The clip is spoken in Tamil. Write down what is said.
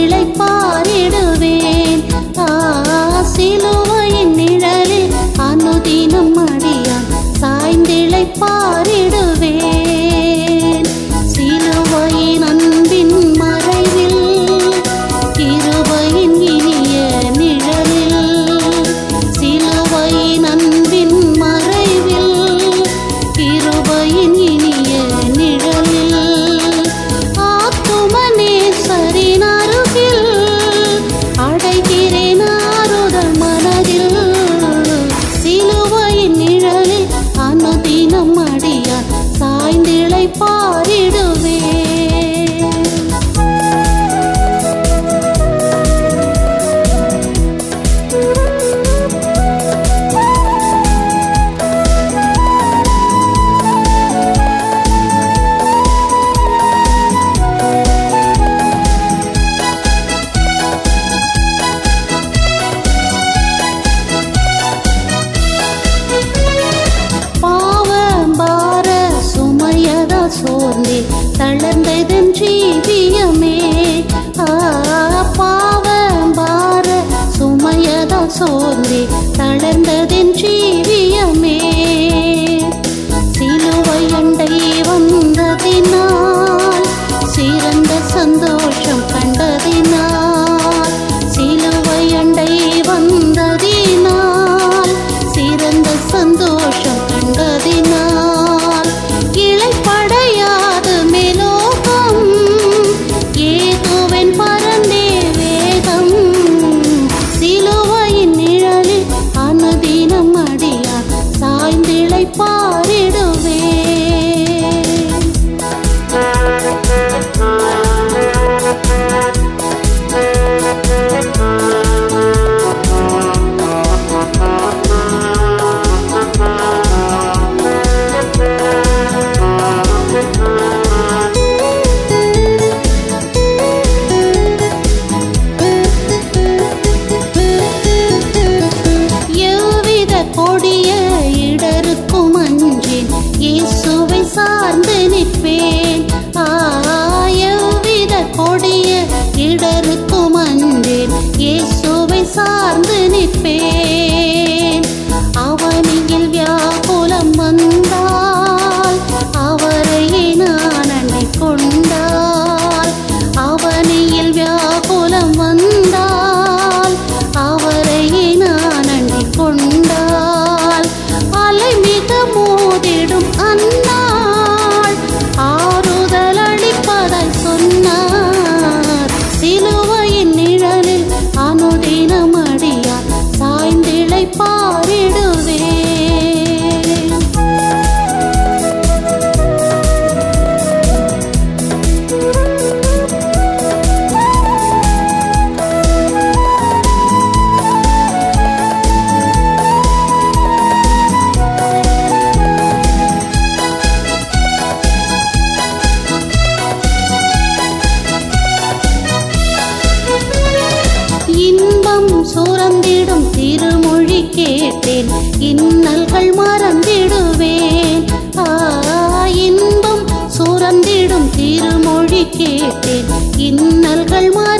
இழைப்பாரிடுவேன் சிலுவையின் நிழலில் அனுதினம் அடியான் சாய்ந்திழைப்பாரிடு നെഞ്ചിൽ വ്യാകുലം വന്ന கேட்டேன். இன்னல்கள் மறந்திடுவேன். ஆ இன்பம் சுரந்திடும் திருமொழி கேட்டேன். இன்னல்கள் மற